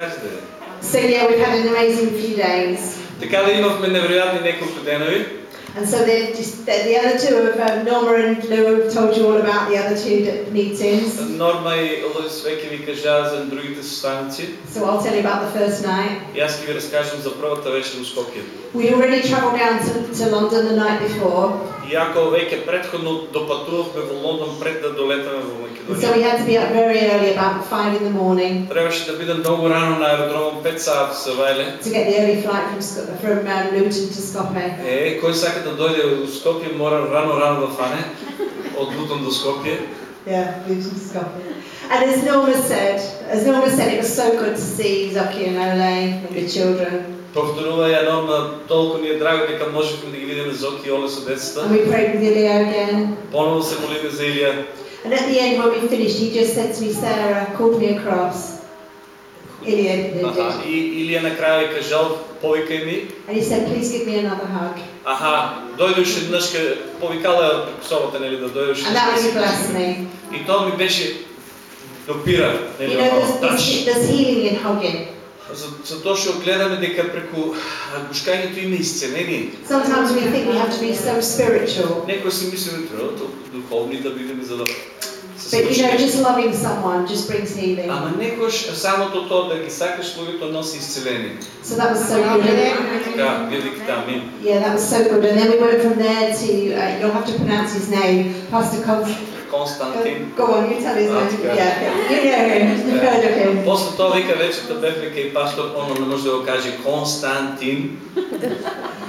Кажете. So yeah, we've had an amazing few days. Така да имахме невероятни неколко денови. And so they've just, the, the other two of um, Norma and Lou have told you all about the other two d- meetings. Норма и Луис веќе ви кажа за другите состаници. So I'll tell you about the first night. И аз ќе ви разкажам за првата вечер во Скопје. We'd already travelled down to, to London the night before, Иако веќе предходно допатувавме во Лондон пред да долетаме во and so we Македонија. had to be up very early, about five in the morning, Требаше да бидам многу рано на аеродромот 5 саат се вајле. to get the early flight from Sc- from um, Luton to Skopje. Е, кој сака да дојде во Скопје мора рано рано да фане од Лутон до Скопје. Yeah, Luton to Skopje. And as Norma said, as Norma said, it was so good to see Zoki and Ole and the children. Повторува ја Норма, толку ни е драго дека можевме да ги видиме Зоки и Оле со децата. And we prayed with Ilya again. Поново се молиме за Илија. And at the end, when we finished, he just said to me, Sarah, called me across. Ilya did. Аха, и Илија на крај ви кажал, повикај ми. And he said, please give me another hug. Аха, дојдеш еднаш ке повикала ја преку собота, нели, да дојдеш. And that really blessed me. И тоа ми беше допира, нели, You know, there's, малку тач. there's, there's healing in hugging. За, за тоа што гледаме дека преку гушкањето има исцеление. Sometimes we think we have to be so spiritual. Некои си мислиме треба толку духовни да бидеме за да But you know, just loving someone just brings healing. Ама некош самото тоа да ги сакаш луѓето носи исцеление. So that was so good. Така, велики тамин. Yeah, that was so good. And then we went from there to, uh, you'll have to pronounce his name, Pastor Con- Константин. Go on, you tell his Ah, name. okay. Yeah, you know him, you've heard of him. После тоа вика вечерта бевме кај пастор, оно не може да го каже Константин.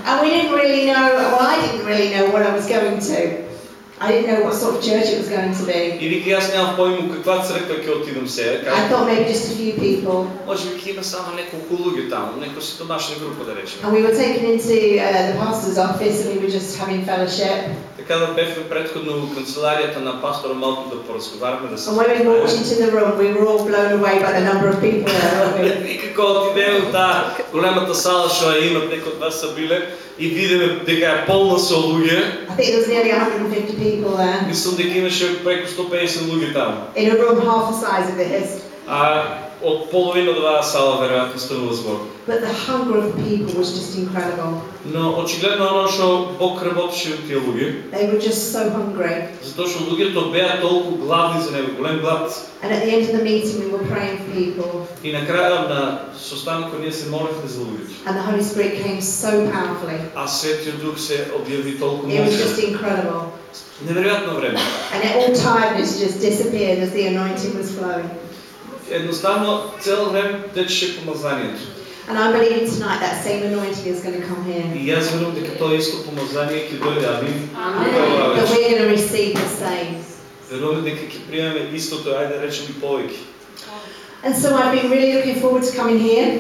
And we didn't really know, well, I didn't really know what I was going to. I didn't know what sort of church it was going to be. И вика јас немам појма каква црква ќе отидам сега. I Кај, thought maybe just a few people. може би има само неколку луѓе таму, некоја си домашна група да речеме. And we were taken into uh, the pastor's office and we were just having fellowship. Така да бевме предходно во канцеларијата на пастора малку да поразговараме, да се And when we walked into the room, we were all blown away by the number of people there? И како отидеме во таа големата сала ја имат, некои од вас са биле, и видиме дека е полна со луѓе, I think there was nearly 150 people there. мислам дека имаше преку 150 луѓе таму. In a room half the size of this. А од половина од оваа сала веројатно станува збор. But the hunger of the people was just incredible. Но очигледно оно што Бог работеше од тие луѓе, They were just so hungry. затоа што луѓето беа толку гладни за него, голем глад. And at the end of the meeting, we were praying for people. И на крајот на состанокот ние се молевме за луѓето. And the Holy Spirit came so powerfully. А Светиот Дух се објави толку It was just моќен. incredible. Неверојатно време. And all tiredness just disappeared as the anointing was flowing. Едноставно цел време течеше помазанието. And I'm believing tonight that same anointing is going to come here. И јас верувам дека тоа исто помазание ќе дојде, амин. That we're going to receive the same. Верувам дека ќе приемеме истото, ајде речеме и повеќе. And so I've been really looking forward to coming here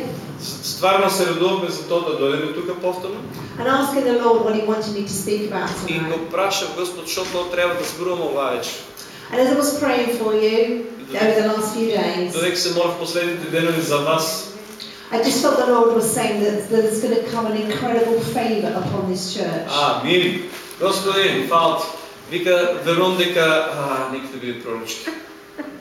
Стварно се радуваме за тоа да дојдеме тука повторно and asking the Lord what He wanted me to speak about и tonight. го прашав Господ што тоа треба да зборуваме оваа вечер. And as I was praying for you over the last few days, Додека се молев последните денови за вас, I just felt the Lord was saying that, that there's going to come an incredible favour upon this church. амин. Господи, фала ти. Вика, верувам дека, а, нека да биде пророчки.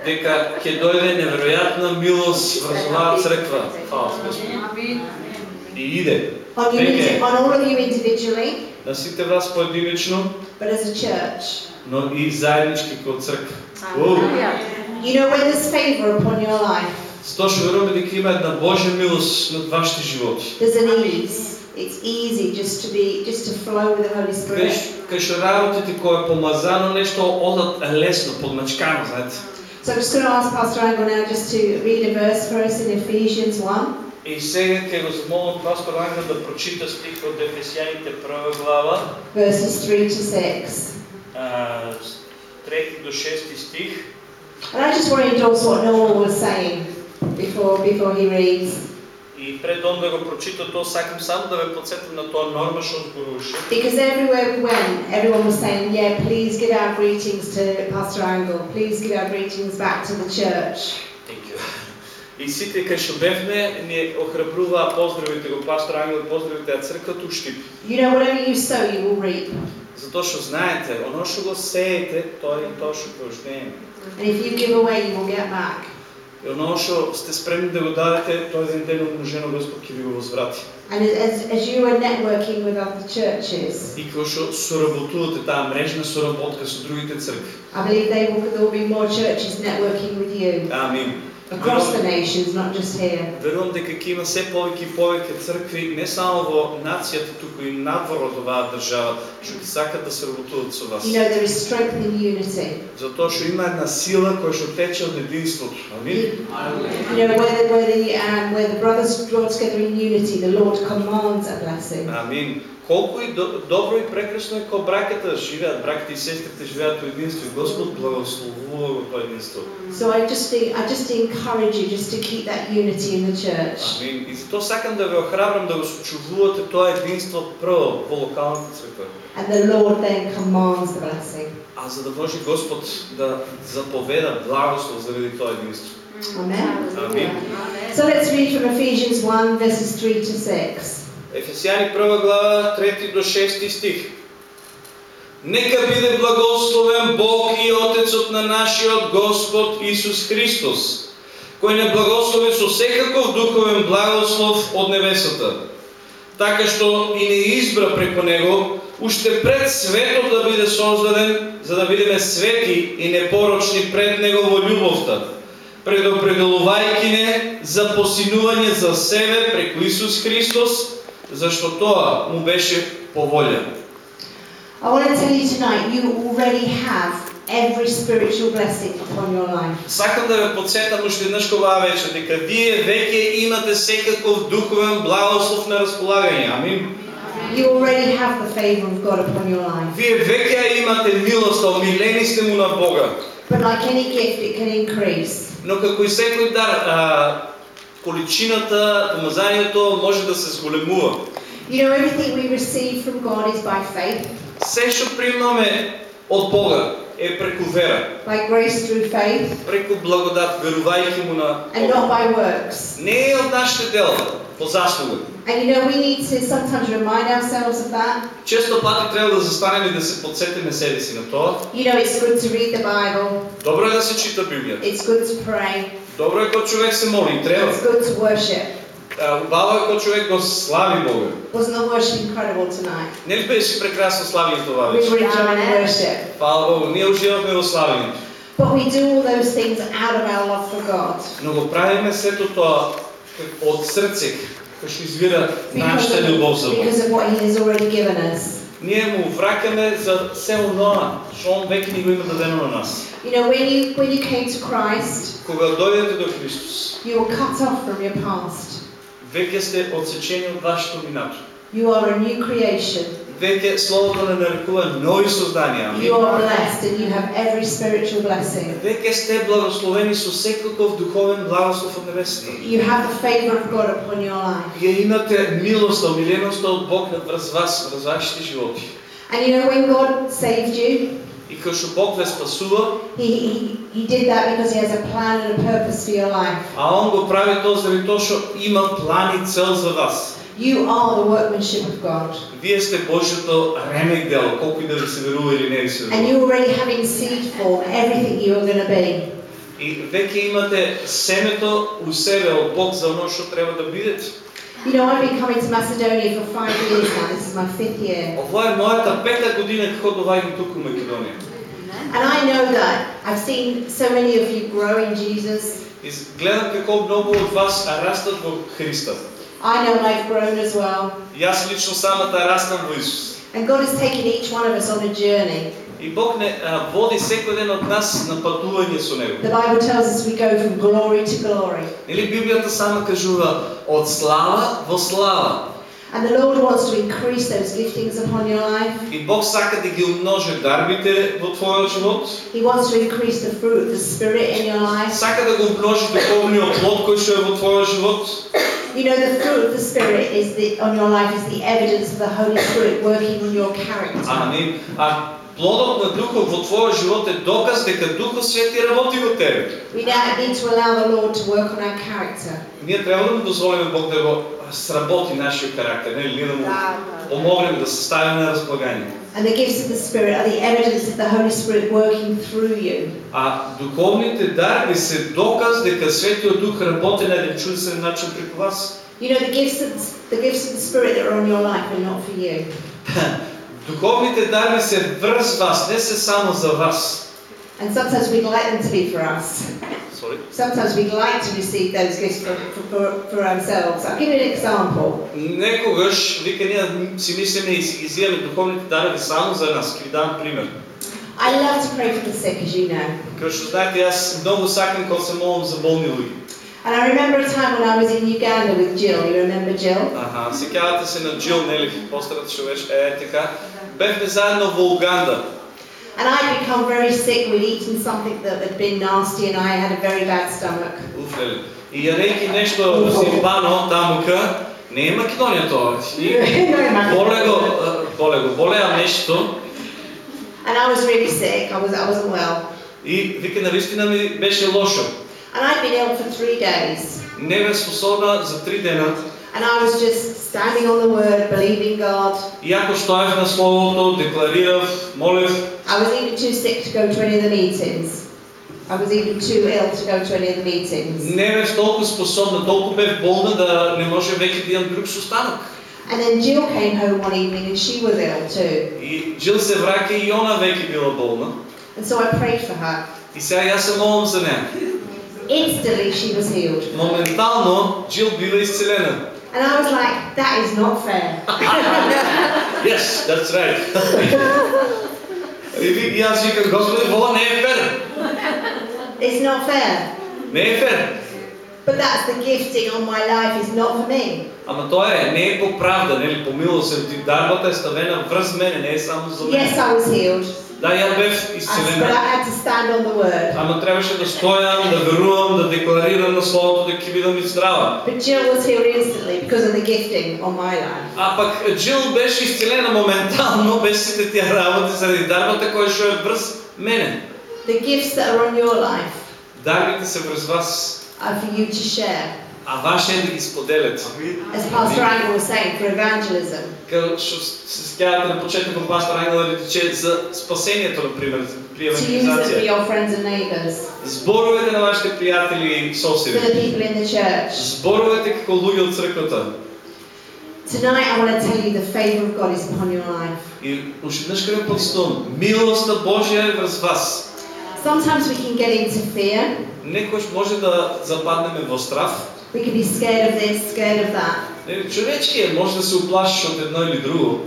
Дека ќе дојде неверојатна милост врз оваа црква. Фала ти, Господи. И иде. On, you, on all of you individually, На сите вас поединечно, but as a church. но и заеднички како црква. Уу. You know, when there's favour upon your life, Тоа што веруваме дека има една Божја милост над вашите животи. there's an ease. It's easy just to be, just to flow with the Holy Spirit. кај што работите кој е помазано нешто одат лесно, подмачкано, знаете. So I'm just going to ask Pastor Angle now just to read a verse for us in Ephesians 1. И сега ќе го замолам пастор Ангел да прочита стих од Ефесијаните прва глава, verses 3 to 6. а, трети до шести стих. And I just want to endorse what Noel was saying before, before he reads. И пред он да го прочита тоа, сакам само да ве подсетам на тоа норма што зборуваше. Because everywhere we went, everyone was saying, yeah, please give our greetings to Pastor Angle. Please give our greetings back to the church. Thank you. И сите кај што бевме, ни охрабруваа поздравите го пастор Ангел, поздравите ја црквата Уштип. You know, whatever you sow, you will reap. Затоа што знаете, оно што го сеете, тоа е и тоа што ќе го жнееме. And if you give away, you will get back. И оно што сте спремни да го дадете, тој еден ден умножено Господ ќе ви го возврати. And as, as you are networking with other churches, И кога што соработувате таа мрежна соработка со другите цркви. I believe they will, there will be more churches networking with you Амин. across the nations, not just here. Верувам дека ќе има се повеќе и повеќе цркви не само во нацијата, туку и надвор од оваа држава, што ќе сакат да се работуваат со вас. You know, there is strength in unity. Затоа што има една сила која што тече од единството. Амин. You know, where the, where the, um, where the brothers draw together in unity, the Lord commands a blessing. Амин. Колку и до- добро и прекрасно е кога браката живеат, браките и сестрите живеат во единство Господ благословува тоа единство. So I just, think- I just encourage you just to keep that unity in the church. Амин. И затоа сакам да ве охрабрам да го сочувувате тоа единство прво во локалната црква. And the Lord then commands the blessing. А за да може Господ да заповеда благослов заради тоа единство. Amen. Амин. So let's read from Ephesians 1, verses 3 to 6. Ефесяни прва глава, 3 до 6 стих. Нека биде благословен Бог и Отецот на нашиот Господ Исус Христос, кој не благослови со секаков духовен благослов од небесата, така што и не избра преко Него, уште пред светот да биде создаден, за да бидеме свети и непорочни пред Него во љубовта, предопределувајќи не за посинување за себе преку Исус Христос, зашто тоа му беше по волја. I want to tell you tonight, you already have every spiritual blessing upon your life. Сакам да ве подсетам уште еднаш оваа вечер дека вие веќе имате секаков духовен благослов на располагање. Амин. You already have the favor of God upon your life. Вие веќе имате милоста, омилени сте му на Бога. But like any gift, it can increase. Но како и секој дар, а, количината, помазанието може да се зголемува. You know, everything we receive from God is by faith, Се што примаме од Бога е преку вера, by grace through faith, преку благодат, верувајќи му на and not by works. Не е од нашите дела, по заслуга. And you know, we need to sometimes remind ourselves of that. Често пати треба да застанеме и да се подсетиме себе си на тоа. You know, it's good to read the Bible, Добро е да се чита Библијата. it's good to pray, Добро е кога човек се моли, треба. it's good to worship. А, Убаво е кога човек го слави Бога. Wasn't the worship incredible tonight? Не ли беше прекрасно славието това We вече? were enjoying worship. Фала Богу, ние уживахме во славието. But we do all those things out of our love for God. Но го правиме сето тоа од срце, што извира нашата љубов за Бог. because of what He has already given us. Ние му враќаме за се оноа што Он веќе ни го има дадено на нас. You know, when you when you came to Christ, Кога дојдете до Христос, you were cut off from your past. веќе сте одсечени од вашето минато. You are a new creation. Веќе Словото не нарекува нови созданија. You are blessed and you have every spiritual blessing. Веќе сте благословени со секаков духовен благослов од небесата. You have the favor of God upon your life. Ја имате милоста, омиленоста од Бог врз вас, врз вашите животи. And you know, when God saved you, И кога што Бог ве спасува, he, he, he did that because He has a plan and a purpose for your life. а Он го прави тоа заради тоа што има план и цел за вас. You are the workmanship of God. Вие сте Божјото ремек дело, колку и да ви се верува или не ви се And верува. you already have in seed form everything you are going to be. И веќе имате семето у себе од Бог за оно што треба да бидете. You know, I've been coming to Macedonia for five years now. This is my fifth year. Ова е мојата пета година како доаѓам туку во Македонија. And I know that I've seen so many of you grow in Jesus. И гледам како многу од вас растат во Христа. I know I've grown as well. Јас лично самата растам во Исус. And God has taken each one of us on a journey. И Бог не а, води секој ден од нас на патување со Него. The Bible tells us we go from glory to glory. Или Библијата сама кажува од слава во слава. And the Lord wants to increase those giftings upon your life. И Бог сака да ги умножи дарбите во твојот живот. He wants to increase the fruit of the Spirit in your life. Сака да го умножи духовниот плод кој што е во твојот живот. You know, the fruit of the Spirit is the, on your life is the evidence of the Holy Spirit working on your character. Амин. А плодот на Духот во твојот живот е доказ дека Духот Свети работи во тебе. We now need to allow the Lord to work on our character. Ние треба да му дозволиме Бог да го сработи нашиот карактер, нели ние да му помогнеме да се стави на разполагање. And the gifts of the Spirit are the evidence of the Holy Spirit working through you. А духовните дарби се доказ дека Светиот Дух работи на еден чудесен начин преку вас. You know, the gifts of the, the gifts of the Spirit that are on your life are not for you. Духовните дарби се врз вас, не се само за вас. And sometimes we'd like them to be for us. Sorry. Sometimes we'd like to receive those gifts for, for, for, for ourselves. I'll give you an example. Некогаш, вика ние си мислиме и си ги взимаме духовните дарби само за нас. Ќе ви дам пример. I love to pray for the sick, as you know. Како што знаете, јас многу сакам кога се молам за болни луѓе. And I remember a time when I was in Uganda with Jill. You remember Jill? Аха, сеќавате се на Джил, нели, пострата што беше, е така. Бевме заедно во Уганда. And I'd become very sick. We'd eaten something that had been nasty, and I had a very bad stomach. Уф, леле. И јадејќи нешто симпано тамука, не е Македонија тоа. И боле го, е, боле го, болеа нешто And I was really sick. I was I wasn't well. и вика навистина ми беше лошо. And I'd been ill for three days. Не бе способна за три дена. And I was just standing on the word, believing God. Иако стоев на словото, декларирав, молев, I was even too sick to go to any of the meetings. I was even too ill to go to any of the meetings. не бев толку способна, толку бев болна да не може веќе да имам друг состанок. And then Jill came home one evening and she was ill too. И Джил се враќа и она веќе била болна. And so I prayed for her. И сега јас се молам за неа. Instantly she was healed. Моментално Джил бива изцелена. And I was like, that is not fair. Yes, that's right. и, ви- и аз викам, Господи, ова не е фер. It's not fair. Не е фер. But that's the gifting on my life is not for me. Ама тоа е, не е по правда, нели, по милост, ти дарбата е ставена врз мене, не е само за Yes, мене. I was healed. Да, on the word. Ама требаше да стојам, да верувам, да декларирам на Словото дека ќе бидам и здрава. А пак Джил беше изцелена моментално, без сите тия работи, заради дарбата која што е врз мене. The gifts that are on your life Дарбите се врз вас, are for you to share. А ваше е да ги споделете. As Pastor Angle was saying, for evangelism. Като што се скјавате на почетокот пастор Ангел да рече за спасението, например, при neighbours. Зборувате на вашите пријатели и For соседи. the people in the church. Зборувате како луѓе од црквата. Tonight I want to tell you the favour of God is upon your life. И ќе ве подстон, милоста Божја е врз вас. Sometimes we can get into fear. Некојаш може да западнеме во страх. We can be scared of this, scared of that. Човечки е, може да се уплашиш од едно или друго,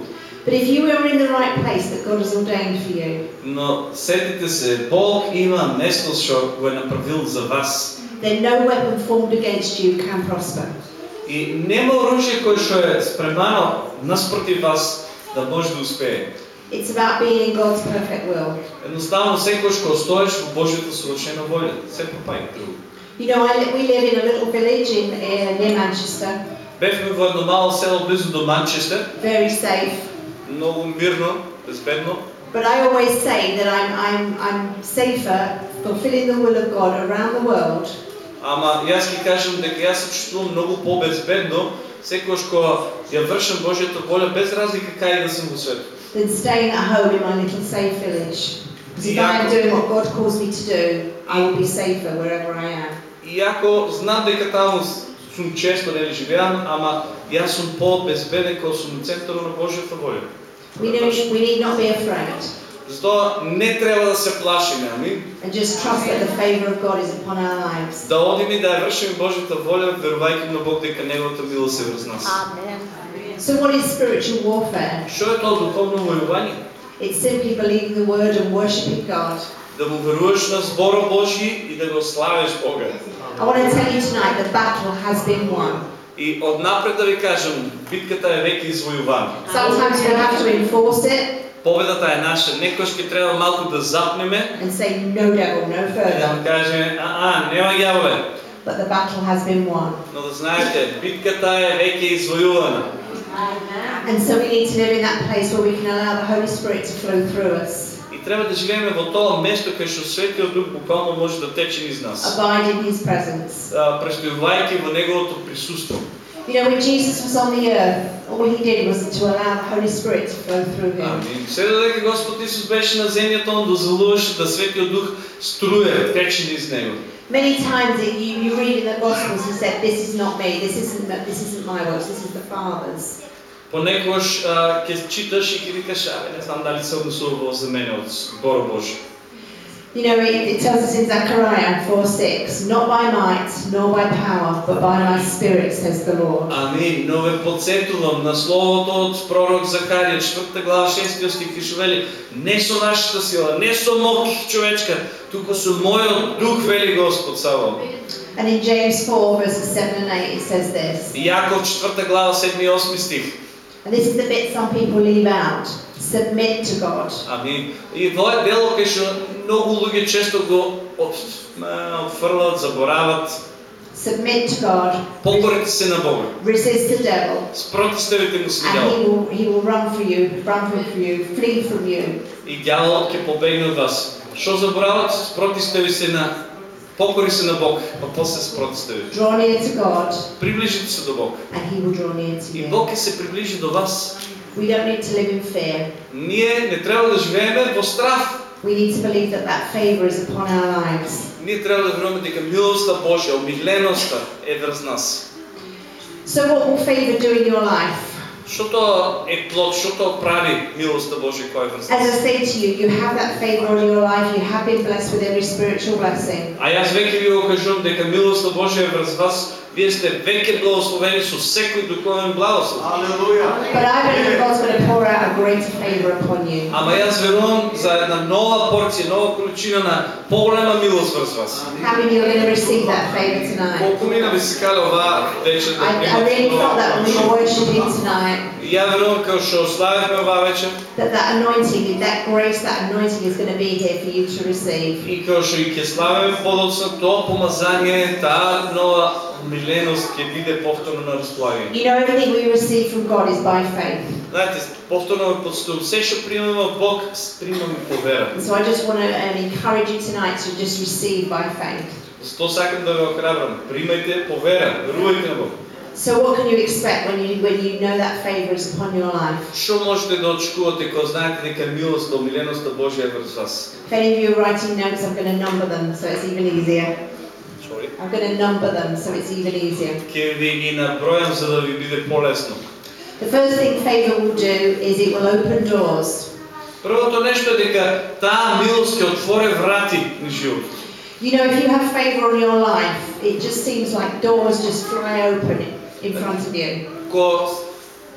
But if you are in the right place that God has ordained for you, но сетите се, Бог има место што го е направил за вас. then no weapon formed against you can prosper. И нема оружје кое што е спремано наспротив вас да може да успее. It's about being in God's perfect will. Едноставно секојаш кога стоиш во Божјата совршена волја, се попај друго. You know, I, li- we live in a little village in, uh, near Manchester, Бевме во едно мало село близу до Манчестер, very safe. многу мирно, безбедно, But I always say that I'm, I'm, I'm safer fulfilling the will of God around the world ама јас ќе кажам дека јас се чувствувам многу побезбедно секогаш кога ја вршам Божјата волја без разлика кај да сум во светот. than staying at home in my little safe village. Because if I am doing what God calls me to do, I will be safer wherever I am. Иако знам дека таму сум често нели живеам, ама јас сум по-безбеден кога сум центарот на Божјата волја. We, need, we need not be afraid Затоа не треба да се плашиме, ами and just trust that the favour of God is upon our lives. да одиме да ја вршиме Божјата волја, верувајќи на Бог дека неговата милост е врз нас. So, what is spiritual warfare? Што е тоа духовно војување? It's simply believing the word and worshipping God. Да му веруваш на збора Божји и да го славиш Бога. I want to tell you tonight the battle has been won. И однапред да ви кажам, битката е веќе извојувана. Sometimes we have to enforce it Победата е наша. Некојаш ќе треба малку да запнеме and say, no devil, no и да further. му каже, а, а, нема ѓаволе. But the battle has been won. Но да знаете, битката е веќе извојувана. And so we need to live in that place where we can allow the Holy Spirit to flow through us. И трябва да живееме во тоа место кај што Светиот Дух буквално може да тече низ нас. Abide in His presence. Престојувајќи во неговото присуство. You know, when Jesus was on the earth, all He did was to allow the Holy Spirit to flow through Him. Амин. Се додека Господ Исус беше на земјата, он дозволуваше да Светиот Дух струе, тече низ него. Many times you, you read in the Gospels, He said, "This is not me. This isn't this isn't my works. This is the Father's." Понекогаш ќе читаш и ќе викаш, абе, не знам дали се однесувало за мене од Збор Божи. You know, it, it tells us in Zechariah 4:6, "Not by might, nor by power, but by my Spirit," says the Lord. Амин. Но ве подсетувам на словото од пророк Захарија, 4 глава, 6 стих, и вели, не со нашата сила, не со мок човечка, туку со мојот дух, вели Господ Савол. And in James 4 verses 7 and 8, it says this. Јаков 4 глава, 7 и 8 стих. And this is the bit some people leave out. Submit to God. Амин. И тоа е дело кај што многу луѓе често го от- ма, отфрлат, заборават. Submit to God. Покорите се на Бога. Resist the devil. Спротивставите му се And дјавол. he will, he will run for you, run from you, flee from you. И дјаволот ќе побегне од вас. Што заборават? Спротивстави се на покори се на Бог, па после спротивстави. Draw near to God, Приближите се до Бог. and he will draw near to И you. Бог ќе се приближи до вас. We don't need to live in fear. Ние не треба да живееме во страх. We need to believe that that favor is upon our lives. Ние треба да веруваме дека милоста Божја, омиленоста е врз нас. So what will favor do in your life? Тоа е плод, тоа прави милоста Божја која е врз As I say to you, you have that favor on your life. You have been blessed with every spiritual blessing. А јас веќе ви го кажувам дека милоста Божја е врз вас. Вие сте веќе благословени со секој духовен благослов. But I believe that God's going to pour out a greater favor upon you. Ама јас верувам за една нова порција, нова количина на поголема милост врз вас. How many are going to receive that favor tonight? Колку мина ви се кале оваа вечер да I, I really felt that when we were worshiping tonight, И Ја верувам како што славевме оваа вечер that that anointing, that grace, that anointing is going to be here for you to receive. и како што и ќе славиме подоцна тоа помазание, таа нова миленост ќе биде повторно на располагање. You know, everything we receive from God is by faith. Знаете, повторно подстум, се што примаме од Бог, примаме по вера. So I just want to um, encourage you tonight to just receive by faith. Затоа сакам да ве охрабрам. Примајте по вера, верувајте на Бог. So what can you expect when you when you know that favor is upon your life? Што можете да очекувате кога знаете дека милоста, омиленоста Божја е врз вас? If any of you are writing notes, I'm going to number them so it's even easier. Sorry. I'm going to number them so it's even easier. Ќе ви ги набројам за да ви биде полесно. The first thing favor will do is it will open doors. Првото нешто е дека таа милост ќе отвори врати на животот. You know, if you have favor on your life, it just seems like doors just fly open in front of you. Кога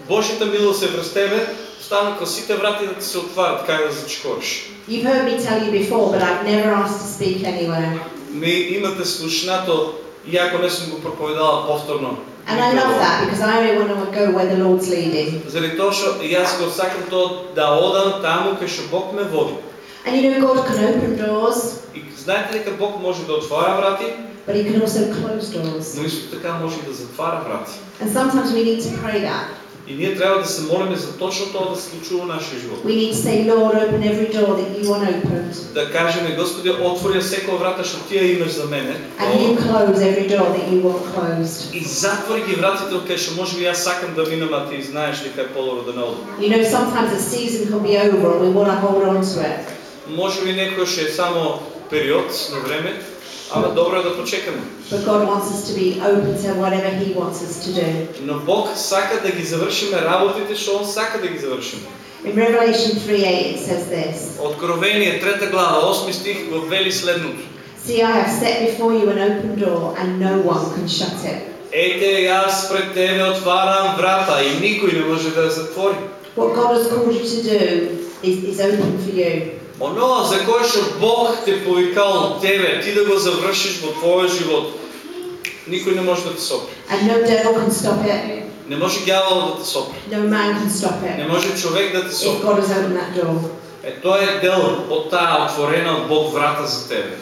Божјата милост е врз тебе, стана кога сите врати да ти се отварат, кај да зачекориш. You've heard me tell you before, but I've never asked to speak anywhere. Ми имате слушнато, иако не сум го проповедала повторно. And I love that because I only want to go where the Lord's leading. Заради тоа што јас го сакам тоа да одам таму кај што Бог ме води. And you know, God can open doors, И знаете дека Бог може да отвара врати, but He can also close doors. но исто така може да затвара врати. And sometimes we need to pray that. И ние треба да се молиме за точно тоа да се случува во нашиот живот. We need to say, Lord, open every door that you want opened, Да кажеме, Господи, отвори секоја врата што Ти ја имаш за мене. and you close every door that you want closed. И затвори ги вратите кај што може би јас сакам да минам, а ти знаеш дека е подобро да не одам. You know, sometimes a season can be over and we want to hold on to it. Може би некојаш е само период на време, ама добро е да почекаме. But God wants us to be open to whatever He wants us to do. Но Бог сака да ги завршиме работите што Он сака да ги завршиме. In Revelation 3:8 it says this Откровение, трета глава, 8 стих го вели следното. See, I have set before you an open door, and no one can shut it. Ете, јас пред тебе отварам врата и никој не може да ја затвори. What God has called you to do is, is open for you. Оноа за кое што Бог те повикал тебе, ти да го завршиш во твојот живот, никој не може да те. And no Не може ѓавол да те сопре. no Не може човек да те door. Е, тоа е дел од таа отворена од Бог врата за тебе.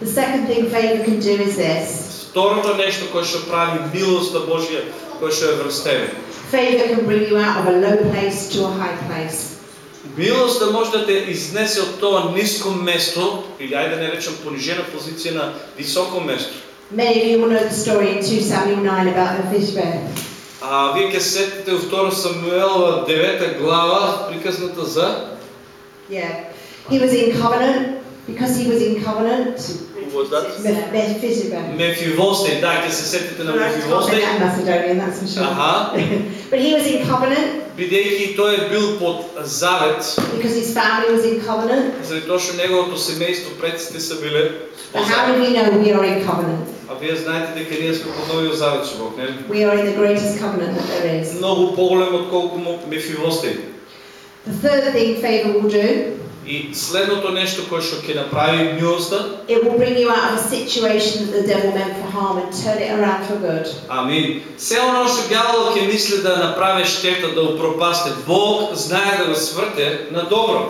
The second thing favor can do is this Второто нешто кое што прави милоста Божја, кое што е врз тебе. favor can bring you out of a low place to a high place. Милоста може да те изнесе от това ниско место, или айде да не речем понижена позиция на високо место. Many of you will know the story in 2 Samuel 9 about Mephibosheth. А вие ке се сетите в 2 Самуел 9 глава, приказната за Yeah. He was in covenant. Because he was in covenant, Meph- Mephibosheth. Мефивосте, да, ке се сетите на Мефивосте. that in Macedonian, that's for sure. Аха, But he was in covenant бидейки той е бил под завет, because his family was in covenant. заради точно неговото семейство предците са били But how do we know we are in covenant? А вие знаете дека ние сме под новия завет с Бог, не ли? We are in the greatest covenant that there is. Много по-голем отколко му Мефивосте. The third thing favor will do, И следното нещо, което ще направи милостта, it will bring you out of a situation that the devil meant for harm and turn it around for good. Амин. Все оно што дяволот ќе мисли да направи штета, да упропасте, Бог знае да го сврте на добро.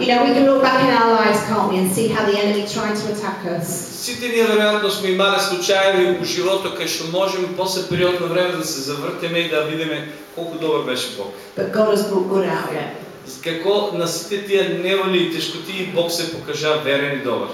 You know, we can look back in our lives, can't we, and see how the enemy tried to attack us. Сите ние вероятно сме имали случаи во живота кај што можеме после период на време да се завртиме и да видиме колку добар беше Бог. But God has brought good out of it. Како на сите тие неволи и тешкотии Бог се покажа верен и добар.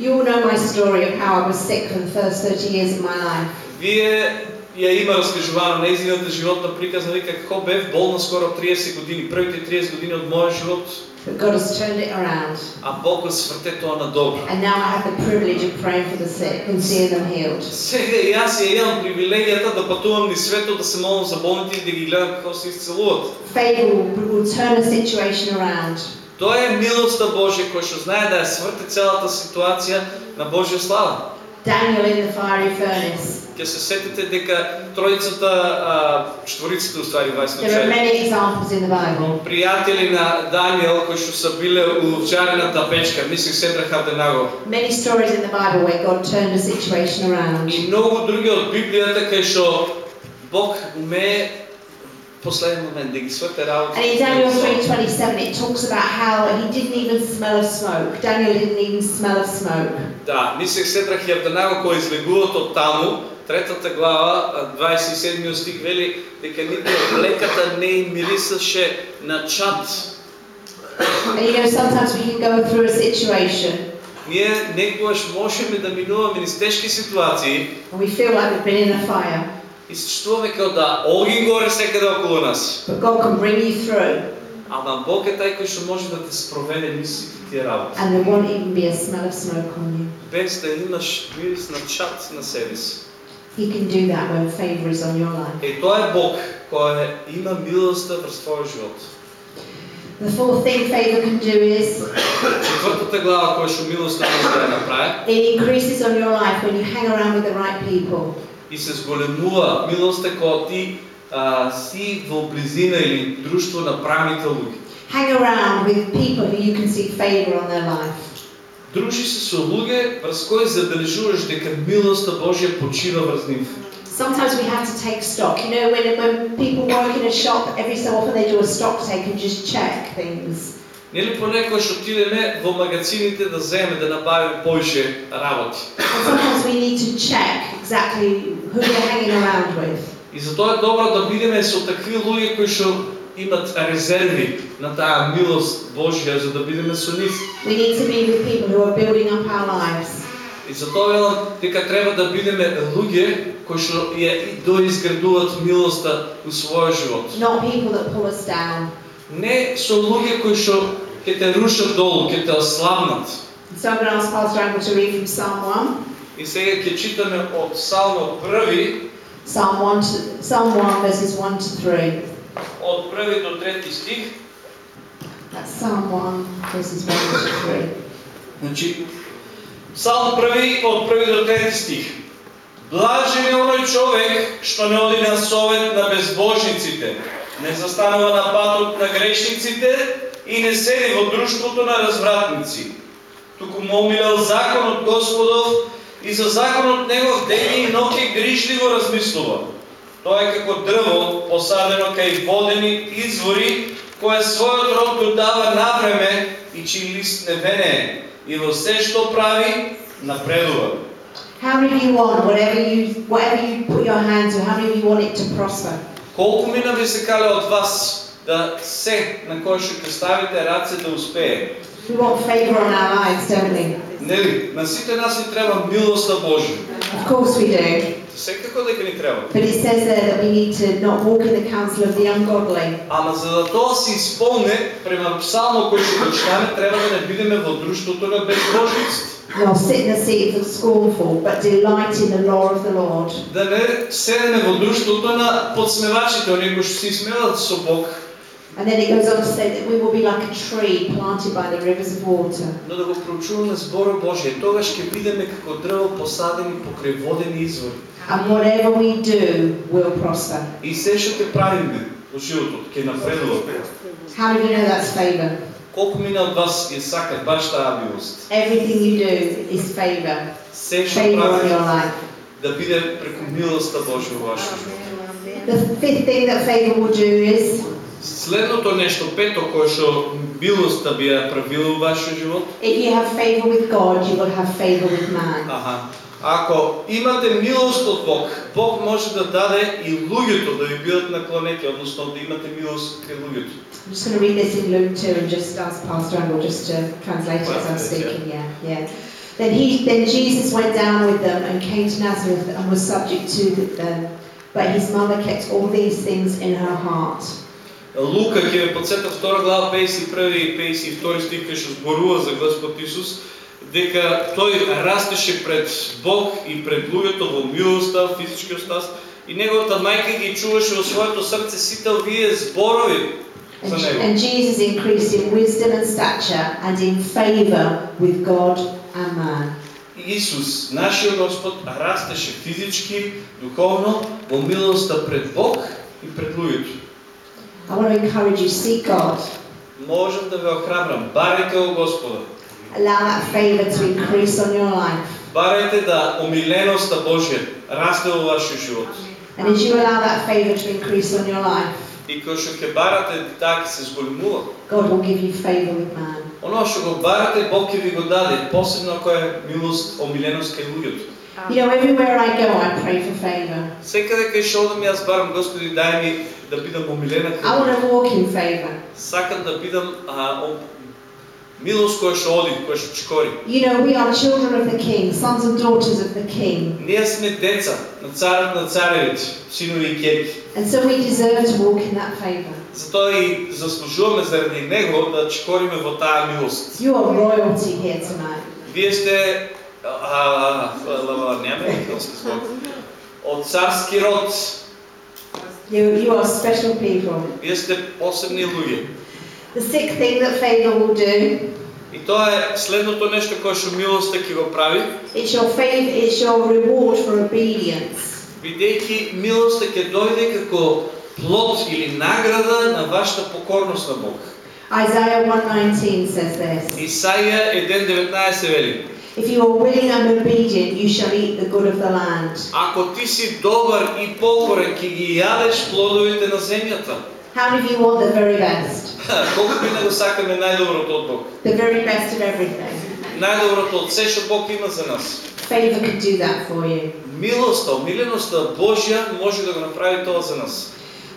You all know my story of how I was sick for the first 30 years of my life. Вие ја има разкажувано неизината животна приказна, вика како бев болна скоро 30 години, првите 30 години од мојот живот, But God has turned it around. а Бог го сврте тоа на добро. And now I have the privilege of praying for the sick and seeing them healed. Сега и аз имам привилегијата да патувам низ светот, да се молам за болните и да ги гледам како се исцелуват. Favor will, turn a situation around. Тоа е милоста Божја кој што знае да ја сврте целата ситуација на Божја слава. Daniel in the fiery furnace. Ќе се сетите дека тројцата, а, четворицата уствари There are many examples in the Bible. пријатели на Даниел кои што се биле у овчарената печка, мислих Седрах Абденаго. Many stories in the Bible where God turned a situation around. И многу други од Библијата кај што Бог умее последен момент да ги сврте работа. And in Daniel 3:27 it talks about how he didn't even smell of smoke. Daniel didn't even smell of smoke. Да, мислех Седрах и Абденаго кои излегуват од таму, третата глава, а, 27 стих вели дека ниту леката не им мирисаше на чад. And you know sometimes we can go through a situation Ние некогаш можеме да минуваме низ тешки ситуации and we feel like we've been in a fire. и се чувствуваме како да огин горе секаде околу нас. But God can bring you through Ама Бог е тај кој што може да те спроведе низ сите тие работи. and there won't even be a smell of smoke on you. Без да имаш мирис на чад на себе си. He can do that when favor is on your life. Е, тоа е Бог кој има милоста врз твојот живот. The fourth thing favor can do is Четвртата глава која што милоста може да ја направи it increases on your life when you hang around with the right people. и се зголемува милоста кога ти а, си во близина или друштво на правите луѓе. Hang around with people who you can see favor on their life. Дружи се со луѓе врз кои забележуваш дека милоста Божја почива врз нив. Sometimes we have to take stock. You know, when, when people work in a shop, every so often they do a stock take and just check things. Нели понекогаш отидеме во магазините да земеме да набавиме повише работи. Sometimes we need to check exactly who we're hanging around with. И затоа е добро да бидеме со такви луѓе кои што имат резерви на таа милост Божја за да бидеме со. We need to be with people who are building up our lives. И затоа велам дека треба да бидеме луѓе кои што ја и доизградуваат милоста у својот живот. Not people that pull us down. Не со луѓе кои што ќе те рушат долу, ќе те ослабнат. So I'm going to ask Pastor Angle to read from Psalm 1. И сега ќе читаме од Псалмот први, Psalm 1, to, Psalm 1 verses 1 to 3. Од први до трети стих. That's Psalm 1 verses 1 to 3. Значи, Псалм први од први до трети стих. Блажен е оној човек што не оди на совет на безбожниците, не застанува на патот на грешниците и не седи во друштвото на развратници. Туку му омилел законот Господов и за законот негов ден и ноќе грижливо размислува. Тоа е како дрво посадено кај водени извори, кое својот род го дава на време и чиј лист не венее, и во се што прави, напредува. How many you want whatever you whatever you put your hand to? How many you want it to prosper? Колку мина ви се кале од вас да се на кој што ќе ставите раце да успее. We want favour on our lives, don't we? Нели, на сите нас ни треба милоста Божја. Of course we do. Секако дека ни треба. But it says there that we need to not walk in the counsel of the ungodly. Ама за да тоа се исполне, према псалмот кој ќе го читаме, треба да не бидеме во друштвото на безбожниците. Nor sit in the seat of the scornful, but delight in the law of the Lord. Да не седеме во друштвото на подсмевачите, оние кои што се смеват со Бог, And then it goes on to say that we will be like a tree planted by the rivers of water. но да го проучуваме збора Божија. Тогаш ќе бидеме како дрво посадени покрај водени извори. And whatever we do will prosper. И се што ќе правиме во животот ќе напредува. How do you know that's favour? Колку мина од вас ја сакат баш таа милост? Everything you do is favour. Се што Favour on your правите life. да биде преку милоста Божја во вашето живот. The fifth thing that favour will do is Следното нешто пето кое што милоста би ја правила во вашиот живот, if you have favour with God, you will have favour with man. аха, ако имате милост од Бог, Бог може да даде и луѓето да ви бидат наклонети, односно да имате милост кај луѓето. I'm just going to read this in Luke 2 and just ask Pastor Angle just to translate it as I'm speaking. Yeah, yeah. Then he, then Jesus went down with them and came to Nazareth and was subject to them. But his mother kept all these things in her heart. Лука ќе ве подсета втора глава 51 и 52 стих кај што зборува за Господ Исус дека тој растеше пред Бог и пред луѓето во милоста, физичкиот стас и неговата мајка ги чуваше во своето срце сите овие зборови за него. and Jesus increased in wisdom and stature and in favour with God and man. Исус, нашиот Господ, растеше физички, духовно, во милоста пред Бог и пред луѓето. I want to encourage you, seek God. Можам да ве охрабрам, барајте го Господа. Allow that favour to increase on your life. Барајте да омиленоста Божја расте во вашиот живот. And as you allow that favour to increase on your life, И кога што ќе барате, ќе се зголемува. God will give you favour with man. Оно што го барате, Бог ќе ви го даде, посебно ако е милост, омиленост кај луѓето. You know, everywhere I go, I pray for favour. Секаде кај што одам јас барам Господи, дај ми да бидам омилена I want to walk in favour. Сакам да бидам а, ом... милост која што оди, која што чкори. You know, we are children of the King, sons and daughters of the King. Ние сме деца на царот на царевите, синови и ќерки. And so we deserve to walk in that favour. Затоа и заслужуваме заради него да чкориме во таа милост. You are royalty here tonight. Вие сте а, а, а, нема македонски збор. Од царски род. You, you are special people. Вие сте посебни луѓе. The sixth thing that favour will do, И тоа е следното нешто кое што милоста ќе го прави, it's your favour, it's your reward for obedience. бидејќи милоста ќе дојде како плод или награда на вашата покорност на Бог. Isaiah 119 says this. Исаија 1.19 вели, If you are willing and obedient, you shall eat the good of the land. ако ти си добар и покорен, ќе ги јадеш плодовите на земјата. How many of you want the very best? Не го сакаме најдоброто од Бог? The very best of everything. Најдоброто од се што Бог има за нас. Favour can do that for you. Милоста, омиленоста Божја може да го направи тоа за нас.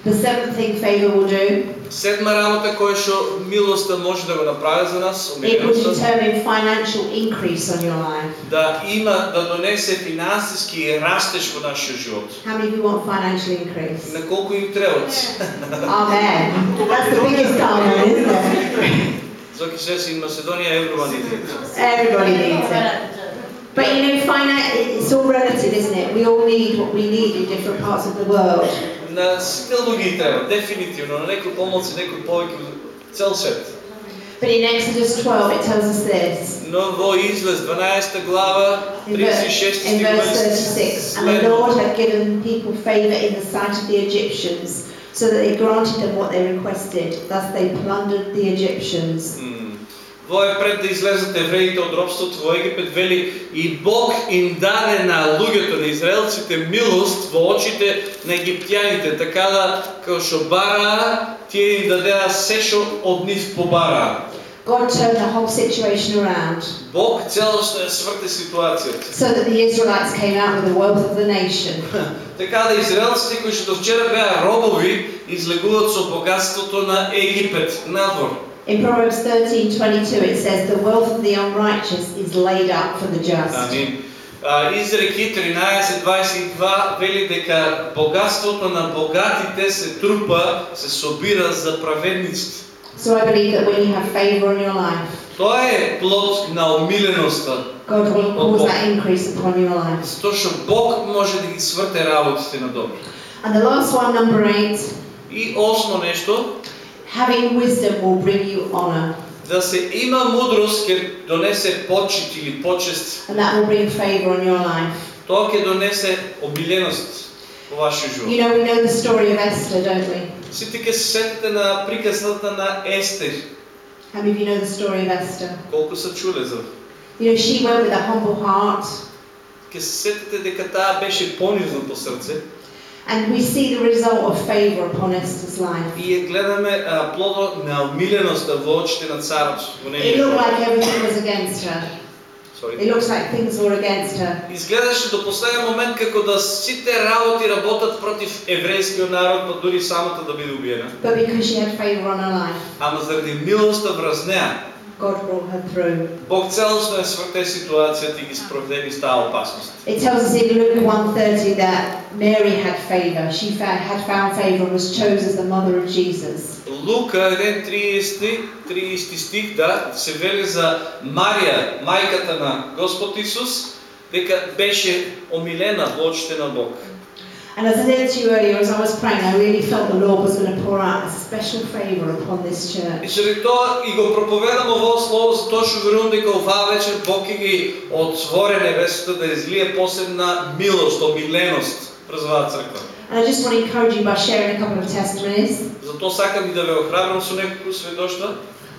The seventh thing favour will do, Седма работа која што милоста може да го направи за нас, it will омиленоста, determine financial increase on your life. да има да донесе финансиски растеж во нашиот живот. How many of you want financial increase? На колку им требат? Amen. That's the biggest amen, isn't it? Зоки се in Macedónia everyone needs it. Everybody needs it. But you know, finan- it's all relative, isn't it? We all need what we need in different parts of the world. But in Exodus 12 it tells us this. 12 36. In verse 36, and the Lord had given people favor in the sight of the Egyptians, so that they granted them what they requested. Thus they plundered the Egyptians. Mm. Во пред да излезат евреите од робството во Египет, вели и Бог им даде на луѓето, на израелците милост во очите на египтјаните, така да како што бараа, тие им дадеа се што од нив побараа. God turned the whole situation around Бог целосно ја сврте ситуацијата. so that the Israelites came out with the wealth of the nation. Така да израелците кои што вчера беа робови излегуваат со богатството на Египет надвор. In Proverbs 13:22 it says, "The wealth of the unrighteous is laid up for the just." Амин. А, Изреки 13.22 вели дека богатството на богатите се трупа, се собира за праведниците. So I believe that when you have favor in your life, Тоа е плод на умиленоста, God will cause that increase upon your life. затоа што Бог може да ги сврте работите на добро. And the last one, number eight, И осмо нешто, having wisdom will bring you honor, да се има мудрост ќе донесе почит или почест. and that will bring favor on your life. Тоа ќе донесе обиленост во вашиот живот. You know, we know the story of Esther, don't we? Сите ќе се сетите на приказната на Естер. How many of you know the story of Esther? Колку се чуле за You know, she went with a humble heart, Ке се сетите дека таа беше понизна по срце And we see the result of favor upon Esther's life. и гледаме а, плодот на умиленоста во очите на царот It looked like everything was against her. Sorry. It looks like things were against her. Изгледаше до последен момент како да сите работи работат против еврејскиот народ, па дури самата да биде убиена. But because she had favor on her life, Ама заради милоста врз неа, God brought her through. Бог целосно е сврте ситуацијата и ги спроведе из таа опасност. It tells us in Luke 1:30 that Mary had favor. She had found favor and was chosen as the mother of Jesus. Лука 1.30 30 стих да се вели за Марија, мајката на Господ Исус, дека беше омилена во очите на Бог. And as I said to you earlier, as I was praying, I really felt the Lord was going to pour out a special favor upon this И church. заради тоа и го проповедам ово слово, затоа што верувам дека оваа вечер Бог ќе ги отворе небесото да излие посебна милост, омиленост през оваа црква. And I just want to encourage you by sharing a couple of testimonies. Затоа сакам и да ве охрабрам со неколку сведоштва.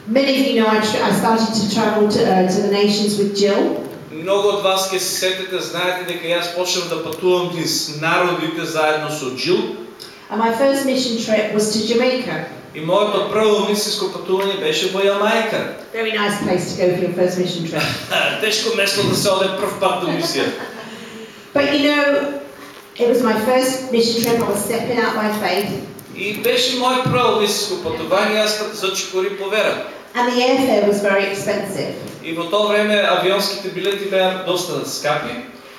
Many of you know I, tra- I started to travel to, uh, to the nations with Jill. Многу од вас ќе се сетите, знаете дека јас почнав да патувам низ народите заедно со Джил. And my first mission trip was to Jamaica. И моето прво мисиско пътуване беше во Јамајка. Very nice place to go for your first mission trip. Тешко место да се оде прв пат до мисија. But you know, it was my first mission trip. I was stepping out by faith. И беше мое прво мисиско пътување, јас зачекори по вера. And the airfare was very expensive. И во тоа време авионските билети беа доста скапи.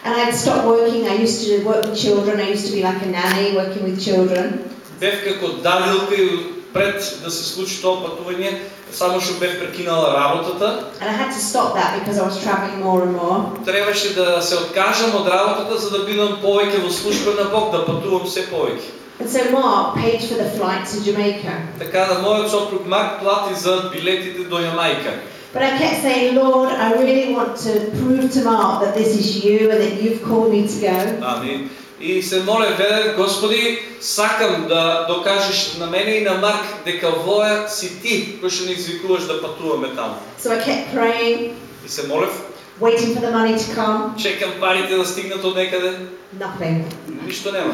And I had stopped working. I used to work with children. I used to be like a nanny working with children. Бев како давилка и пред да се случи тоа пътување, само што бев прекинала работата, And I had to stop that because I was traveling more and more. требаше да се откажам од работата за да бидам повеќе во служба на Бог, да пътувам се повеќе. And so Mark paid for the flight to Jamaica. Така да мојот сопруг Марк плати за билетите до Јамајка. But I kept saying, Lord, I really want to prove to Mark that this is you and that you've called me to go. Амин. И се моле, веле, Господи, сакам да докажеш на мене и на Марк дека воја си ти кој што ни извикуваш да патуваме таму. So I kept praying, И се молев, waiting for the money to come. чекам парите да стигнат од некаде, Nothing. ништо нема.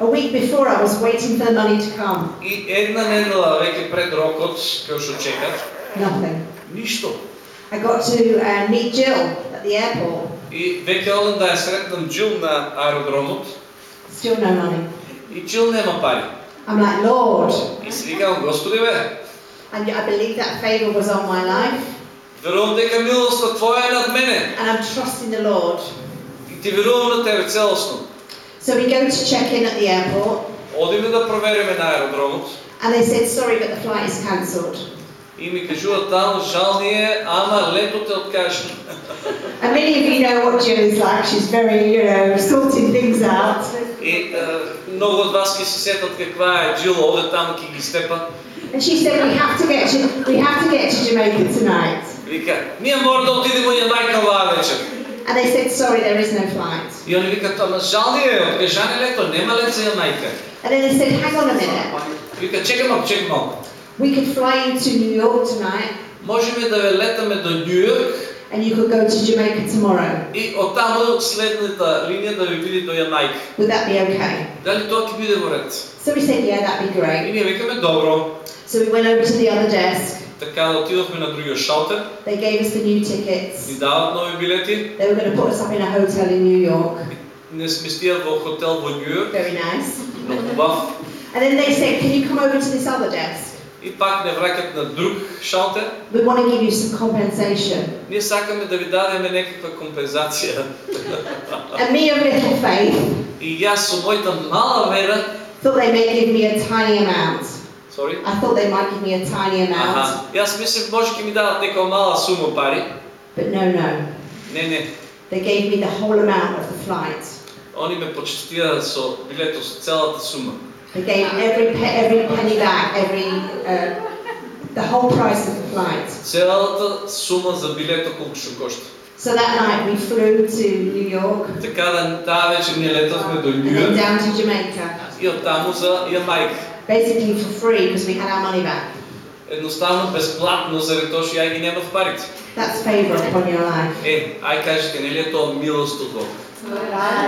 A week before, I was waiting for the money to come. И една недела веќе пред рокот, кој што чекав, Nothing. ништо. I got to uh, meet Jill at the airport. И веќе одам да ја сретнам Джил на аеродромот Still no money. и Джил нема пари. I'm like, Lord. И си викам, Господи бе, And I believe that favor was on my life. верувам дека милоста Твоја е над мене. And I'm trusting the Lord. И ти верувам на Тебе целосно. So we go to check in at the airport. Одиме да провериме на аеродромот. And they said, sorry, but the flight is cancelled. И ми кажуваат таму, жал ни е, ама летот е откажено. And many of you know what Jill is like. She's very, you know, sorting things out. И е, многу од вас ќе се сетат каква е Джил, оде таму ќе ги степа. And she said, we have to get to, we have to get to Jamaica tonight. Вика, ние мора да отидеме во Јамајка оваа вечер. And they said, sorry, there is no flight. И они викаат, ама жал ни е, откажане лето, нема лет за Јамајка. And then they said, hang on a minute. Вика, чекай малку, чекай малку. We could fly you to New York tonight, Можеме да ве летаме до Њу Йорк and you could go to Jamaica tomorrow. и оттаму следната линија да ви биде до Јамајка. Would that be okay? Дали тоа ќе биде во ред? So we said, yeah, that'd be И great. ние викаме, добро. So we went over to the other desk. Така да отидовме на другиот шалтер, They gave us the new ни tickets. дават нови билети, They were going to put us up in a hotel in New York. не сместија во хотел во Нью Йорк, Very nice. но убав. And then they said, Can you come over to this other desk? И пак не враќат на друг шалтер. We want to give you some compensation. Ние сакаме да ви дадеме некаква компензација. And me of little faith И јас со мојата мала вера, thought they may give me a tiny amount. sorry, I thought they might give me a tiny amount. Аха. Јас мислев може ќе ми дадат некоја мала сума пари. But no, no. Не, не. They gave me the whole amount of the flight. Они ме почестија со билетот со целата сума. They gave every pe- every penny back, every uh, the whole price of the flight. Целата сума за билетот колку што кошта. So that night we flew to New York Така да таа вечер ние летавме до and Нью then Йорк down to Jamaica, и оттаму за Јамајка. Basically for free because we had our money back. Едноставно бесплатно заради тоа што ја ги немав парите. That's favour upon your life. Е, ај кажете, нели е тоа милост од Бог?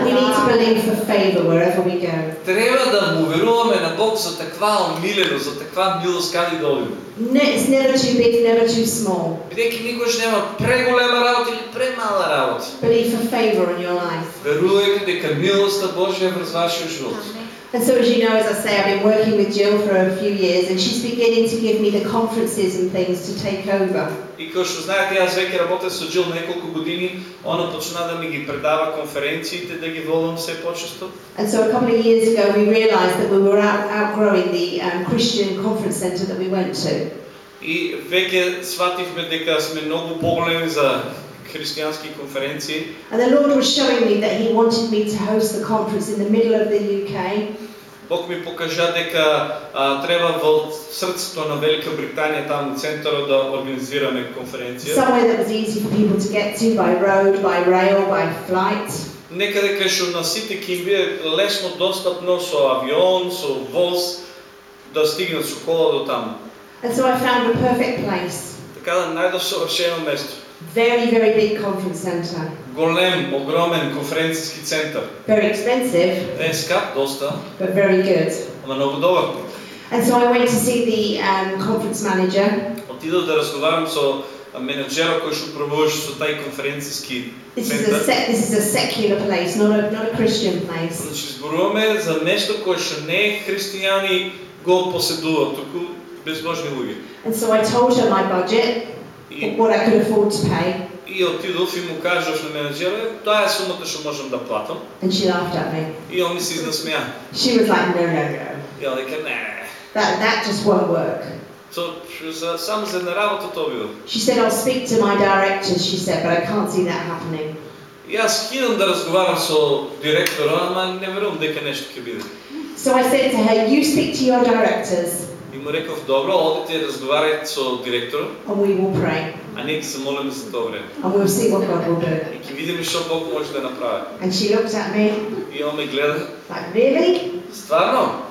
We need to believe for favour wherever we go. Треба да му веруваме на Бог за таква омиленост, за таква милост каде да. Ne- It's never too big, never too small. Бидејќи никош нема преголема работа или премала работа. Believe for favour in your life. Верувајте дека милоста Божја врз вашиот живот. And so, as you know, as I say, I've been working with Jill for a few years, and she's beginning to give me the conferences and things to take over. И како што знаете, јас веќе работев со Джил неколку години, она почна да ми ги предава конференциите, да ги волам се почесто. And so, a couple of years ago, we realised that we were out, outgrowing the um, Christian conference centre that we went to. И веќе свативме дека сме многу поголеми за христијански конференции. And the Lord was showing me that He wanted me to host the conference in the middle of the UK. Бог ми покажа дека а, треба во срцето на Велика Британија, таму центарот да организираме конференција. Somewhere that was easy for people to get to by road, by rail, by flight. Некаде кај што на сите ќе им биде лесно достапно со авион, со воз, да стигнат со кола до таму. And so I found a perfect place. Така да најдов совршено место. Very, very big conference centre. Голем, огромен конференцијски центар. Very expensive, Е скап доста, but very good. ама многу добар. And so I went to see the um, conference manager, Отидов да разговарам со менеджерот кој што управуваше со тај конференцијски This is a центар. sec- this is a secular place, not a not a Christian place. Значи зборуваме за нешто кое што не е христијани го поседуваат, туку безбожни луѓе. And so I told her my budget, И, what I could afford to pay, и отидов и му кажав на менеджерот, тоа е сумата што можам да платам. and she laughed at me. И он ми се изнасмеа. She was like, no, no, no, И ја дека не. that that just won't work. То за само за една работа тоа било. She said, I'll speak to my directors. She said, but I can't see that happening. И јас кинам да разговарам со директора, ама не верувам дека нешто ќе биде. So I said to her, you speak to your directors, И Му реков, добро, одите разговарајте со директорот, and we will pray, а ние ќе се молиме за тоа време. and we'll see what God will do. И ќе видиме што Бог може да направи. And she looked at me И он ме гледа, like, really? стварно?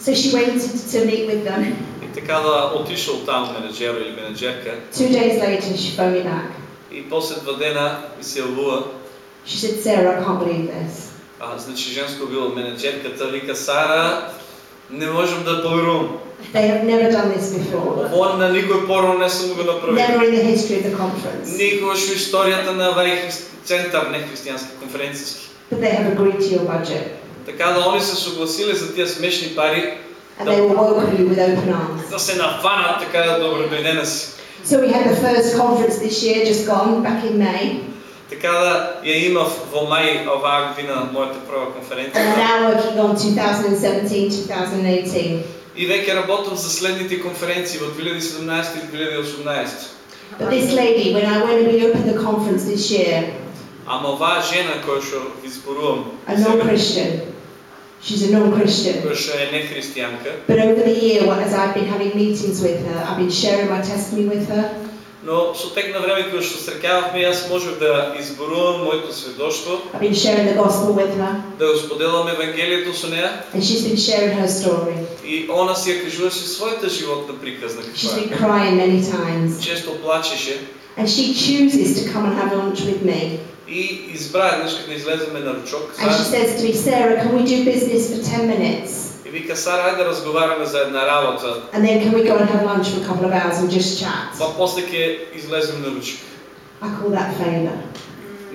So she went to, meet with them. И така да отишол таму менеджер или менеджерка. Two days later, she phoned me back. И после два дена ми се јавува, She said, Sarah, I can't believe this. а, значи женско било менеджерката, вика Сара, не можам да поверувам. They have never done this before. На никој порано не сум го направил. Never in the history of the conference. Никогаш во историјата на христ- центар, не христијански конференцијски. But they have agreed to your budget. Така да они се согласиле за тие смешни пари And they will welcome you with open arms. да се нафанат така да добро дојдена си. So we had the first conference this year, just gone, back in May. Така да ја имав во мај оваа година мојата прва And we're конференција. now working on 2017, 2018. И веќе работам за следните конференции во 2017 и 2018. But this lady, when I when we opened the conference this year, Ама оваа жена која што ви зборувам, a non-Christian, she's a non-Christian. која што е нехристијанка, But over the year, what- as I've been having meetings with her, I've been sharing my testimony with her. Но со тек на време кога што среќававме, јас можев да изборувам моето her, да го споделам евангелието her story. и она си ја кажуваше својата животна приказна каква е. Често плачеше And she chooses to come and have lunch with me. и избра еднаш кога излеземе на ручок And she says to me, Sarah, can we do business for 10 minutes? и вика Сара, ајде да разговараме за една работа, And then can we go and have lunch for a couple of hours and just chat? па после ќе излезем на ручок. I call that favour.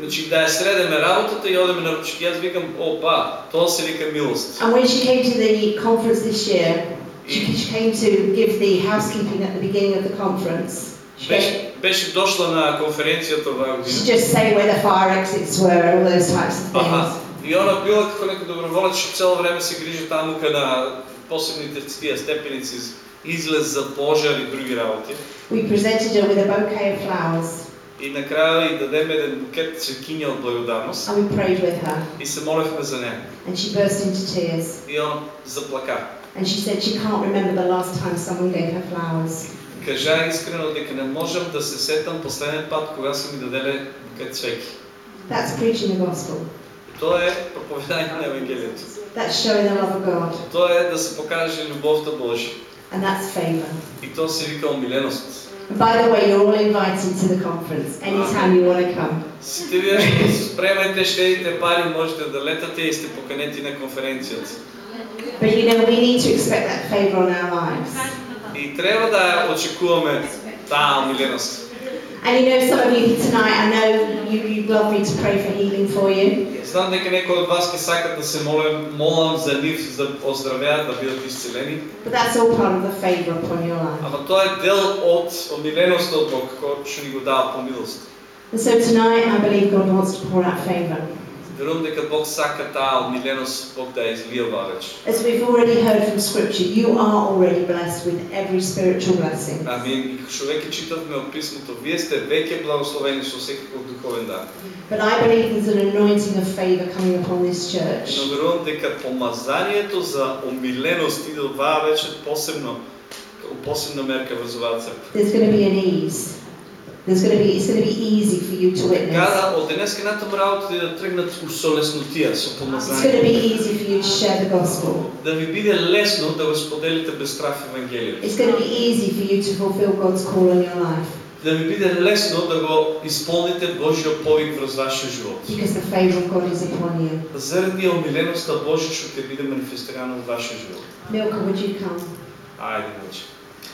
Значи да я средеме работата и одеме на ручки. Аз викам, опа, то се вика милост. And when she came to the conference this year, she, she came to give the housekeeping at the beginning of the conference. She, gave, Беше, беше дошла на конференцията това she година. just say where the fire exits were, all those types of things. Аха. И она била како некој доброволец, што цело време се грижи таму на посебните тия степеници, излез за пожар и други работи. We presented her with a bouquet of flowers И накрая и дадеме еден букет цветкиња од благодарност and we prayed with her. и се молевме за нея. And she burst into tears. И он заплака. And she said she can't remember the last time someone gave her flowers. Кажа искрено дека не можам да се сетам последен пат кога са ми даделе букет цвеки. That's preaching the gospel. И Тоа е проповедање на Евангелието. That's showing the love of God. Тоа е да се покаже љубовта Божја. And that's favor. И тоа се вика умиленост. By the way, you're all invited to the conference anytime you want to come. Сите вие што спремајте штедите пари, можете да летате и сте поканети на конференцијата. But you know, we need to expect that favor on our lives. И треба да очекуваме таа умиленост. And you know, some of you tonight, I know you, you'd love me to pray for healing for you. Знам дека некои од вас ќе сакат да се молам, молам за нив за да оздравеат, да бидат исцелени, But that's all part of the favor upon your life. ама тоа е дел од умиленоста од Бог, кој што ни го дава по милост. And so tonight, I believe God wants to pour out favor. Верувам дека Бог сака таа умиленост, Бог да ја излива вече. As we've already heard from Scripture, you are already blessed with every spiritual blessing. Амин. Што веќе читавме од писмото, вие сте веќе благословени со секаков духовен дар. But I believe there's an anointing of favor coming upon this church. Но верувам дека помазанието за умиленост иде вече посебно, посебна мерка врз оваа црква. There's going to be an ease. There's going to be, it's going to be easy for you to witness. Од да тргнат со It's going to be easy for you to share the gospel. Да ви биде лесно да го споделите без страх Евангелието. It's going to be easy for you to fulfill God's call on your life Да ви биде лесно да го исполните Божјиот повик врз вашиот живот. because the favor of God is upon you. Заради умиленоста Божја што ќе биде манифестирана во вашиот живот. Milka, would you come?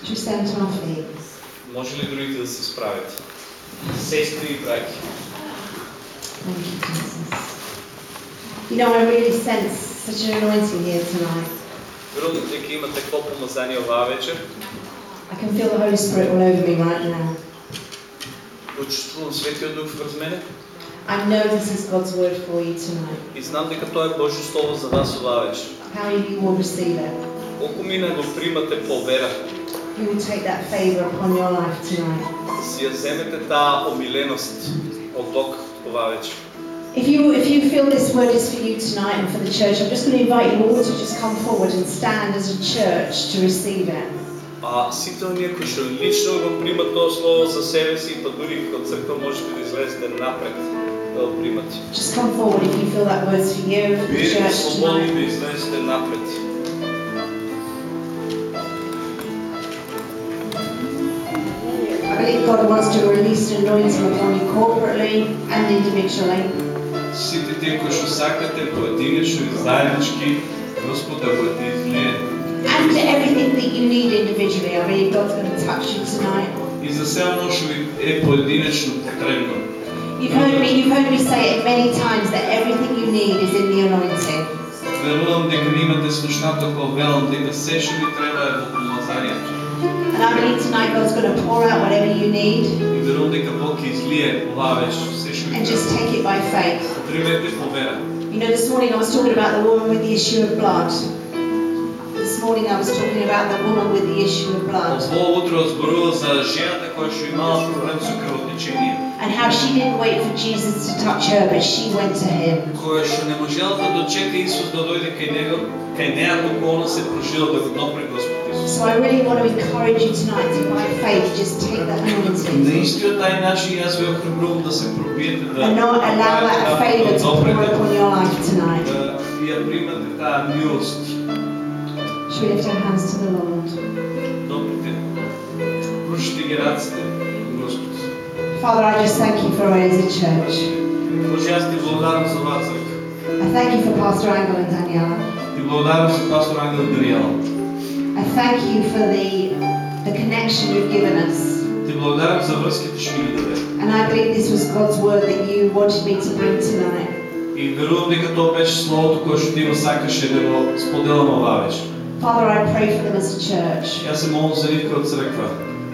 Should we stand to our feet? Може ли другите да се справите? Сестри и браки. You, know, I really sense such an anointing here tonight. Верувам дека има такво помазание оваа вечер. I can feel the Holy Spirit all over me right now. Го чувствувам Светиот Дух врз мене I know this is God's word for you tonight. и знам дека тоа е Божјо слово за вас оваа вечер. How you will receive it. Колку мина го примате по вера, You will take that favor upon your life tonight. да си ја земете таа омиленост од Бог оваа вечер. If you if you feel this word is for you tonight and for the church, I'm just going to invite you all to just come forward and stand as a church to receive it. А сите оние кои што лично го примат тоа слово за себе си, па дури и како црква можете да излезете напред да го примате. Just come forward if you feel that word's for you, for the Вие сте church слободни tonight. да излезете напред. believe God wants to release an anointing upon you corporately and individually. Сите тие кои што сакате поединечно и заеднички, Господ да го ти излие. And everything that you need individually. I believe God's going to touch you tonight. И за се оно што ви е поединечно потребно. You've heard me you've heard me say it many times that everything you need is in the anointing. Верувам дека ви имате слушнато кога велам дека се што ви треба е во помазанието. And I believe tonight God's going to pour out whatever you need И верувам дека Бог ќе излие оваа вечер се што ви and just треба. take it by faith. Примете по вера. You know, this morning I was talking about the woman with the issue of blood. This morning I was talking about the woman with the issue of blood Во утро зборува за жената која што имала проблем со крвотечение, and how she didn't wait for Jesus to touch her, but she went to him. која што не можела да дочека Исус да дојде кај него, кај неа туку она се прожила да го допре Господ Исус. So I really want to encourage you tonight to, by faith, just take that На anointing истиот тај начин јас ве охрабрувам да се пробиете да and not allow that favor to pour допрете, upon your life tonight. да ја примате таа милост. Should we lift our hands to the Lord? Допрете. Прушите ги раците, Господ. Father, I just thank you for us as a church. Боже, јас ти благодарам за оваа црква. I thank you for Pastor Angel and Daniela. Ти благодарам за пастор Ангел Даниела. I thank you for the, the connection you've given us. Ти ти благодарим за връзките ще ми ги даде. And I believe this was God's word that you wanted me to bring tonight. И верувам дека тоа беше словото кое што ти го сакаше да го споделам ова вечер. Father, I pray for them as a church, Јас се молам за нив како црква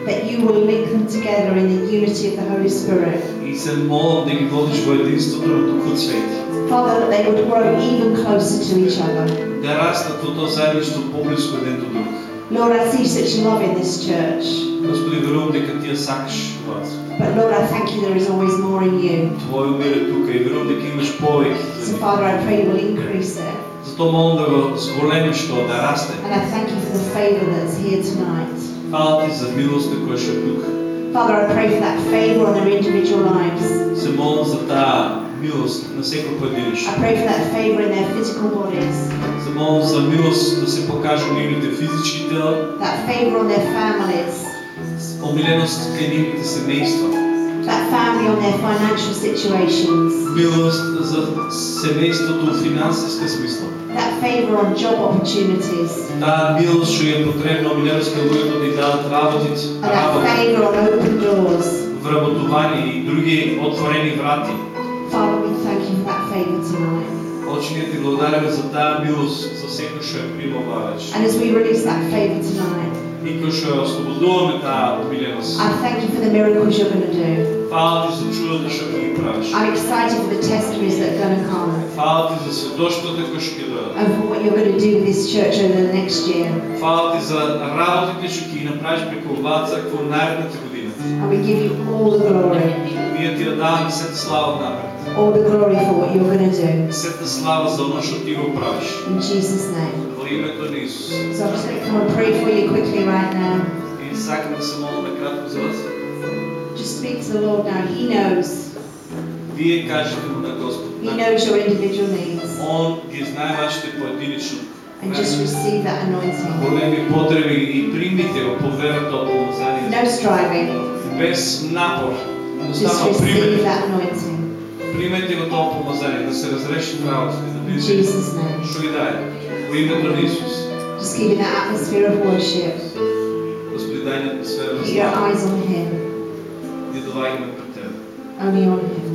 that you will link them together in the unity of the Holy Spirit. и се молам да ги водиш во единството на Духот Свети. Father, that they would grow even closer to each other. Да растат во тоа заедништво поблиску еден до друг. Lord, I see such love in this church. Господи, верувам дека ти ја сакаш ова. But Lord, I thank you there is always more in you. Твој умир е тука и верувам дека имаш повеќе. So, Father, I pray you will increase it. Затоа молам да го зголемиш тоа, да расте. And I thank you for the favor that's here tonight. Фала ти за милоста која што е тука. Father, I pray for that favor on their individual lives. Се молам за таа милост на секој поединечно. I pray for that favor in their physical bodies, Се молам за милост да се покажа у нивните физички тела, that favor on their families, помиленост кај нивните семејства, that family on their financial situations, милост за семејството у финансиска смисла. that favor on job opportunities, Таа милост што е потребна милионски луѓето да дадат работите, and that favor on open doors. вработување и други отворени врати. Father, we thank you for that favor tonight. Очи ние ти благодариме за таа милост, за секој што ја прима оваа вечер. And as we release that favor tonight, И кој што ја ослободуваме таа умиленост. I thank you for the miracles you're going to do. Фала ти за чудото што ќе ги правиш. I'm excited for the testimonies that are going to come Фала ти за сведоштвото кои што ќе дојдат. and for what you're going to do with this church over the next year. Фала ти за работите што ќе ги направиш преку оваа црква во наредната година. And we give you all the glory, Ние ти ја даваме сета слава напред. all the glory for what you're going to do. Сета слава за оно што ти го правиш. In Jesus' name. Во името на Исус. So I'm just going to come and pray for you quickly right now. И сакам да се молам накратко за вас. Just speak to the Lord now. He knows. Вие кажете му на Господ. He knows your individual needs. Он ги знае вашите поединично And just receive that anointing. големи потреби и примите го по верата от помазание. No striving. Без напор. Just Едноставно receive примете. that anointing. Примете го това помазание, да се разрешат работите, да In видите Jesus' name. що ги даде. Во името на Исус. Just keep in that atmosphere of worship. Господи, дай ни атмосфера на Keep your слава. eyes on Him. Ние долагаме пред Тебе. Only on Him.